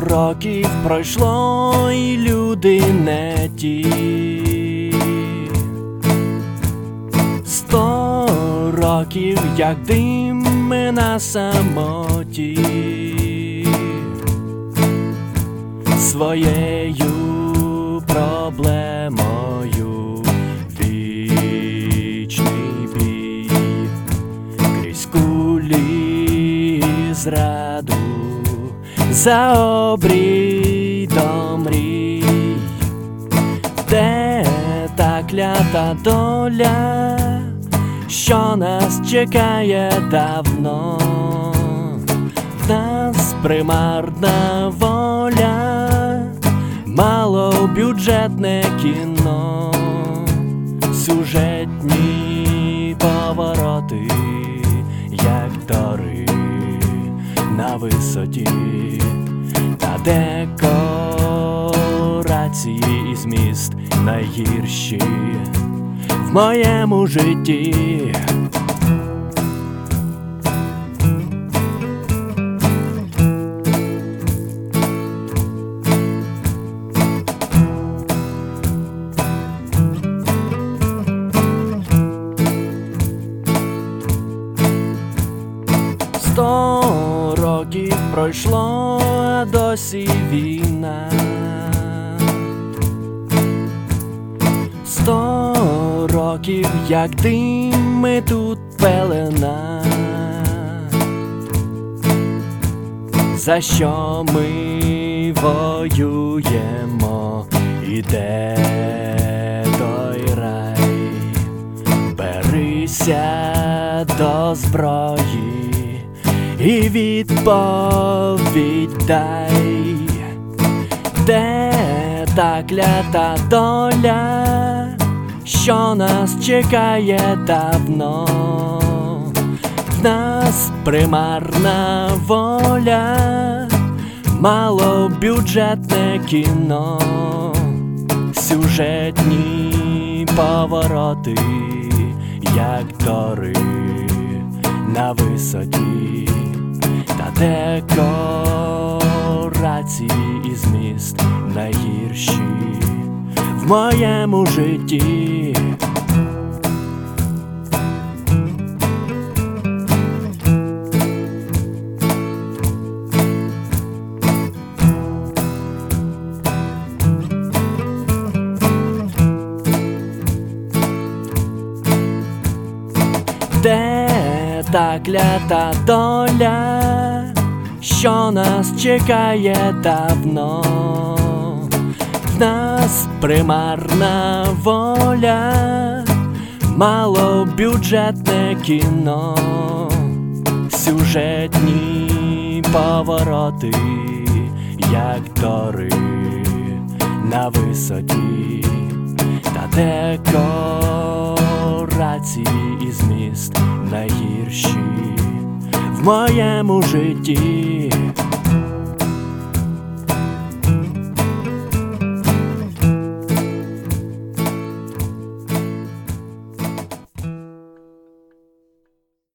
років пройшло, і люди не ті. Сто років, як дим ми на самоті, своєю проблемою вічний бій крізь кулі зраду за обрій до мрій, де та клята доля, що нас чекає давно, в нас примарна воля, малобюджетне кіно, сюжетні на висоті, та декорації і зміст найгірші в моєму житті. Років пройшло, а досі війна. Сто років, як дим, ми тут пелена. За що ми воюємо, і де той рай? Берися до зброї і відповідь дай, де та клята доля, що нас чекає давно, в нас примарна воля, малобюджетне кіно, сюжетні повороти, як дори на висоті, та декорації і зміст найгірші в моєму житті. Де та клята доля, що нас чекає давно, в нас примарна воля, малобюджетне кіно, сюжетні повороти, як дори на висоті, та декорації і зміст найгірші в моєму житті.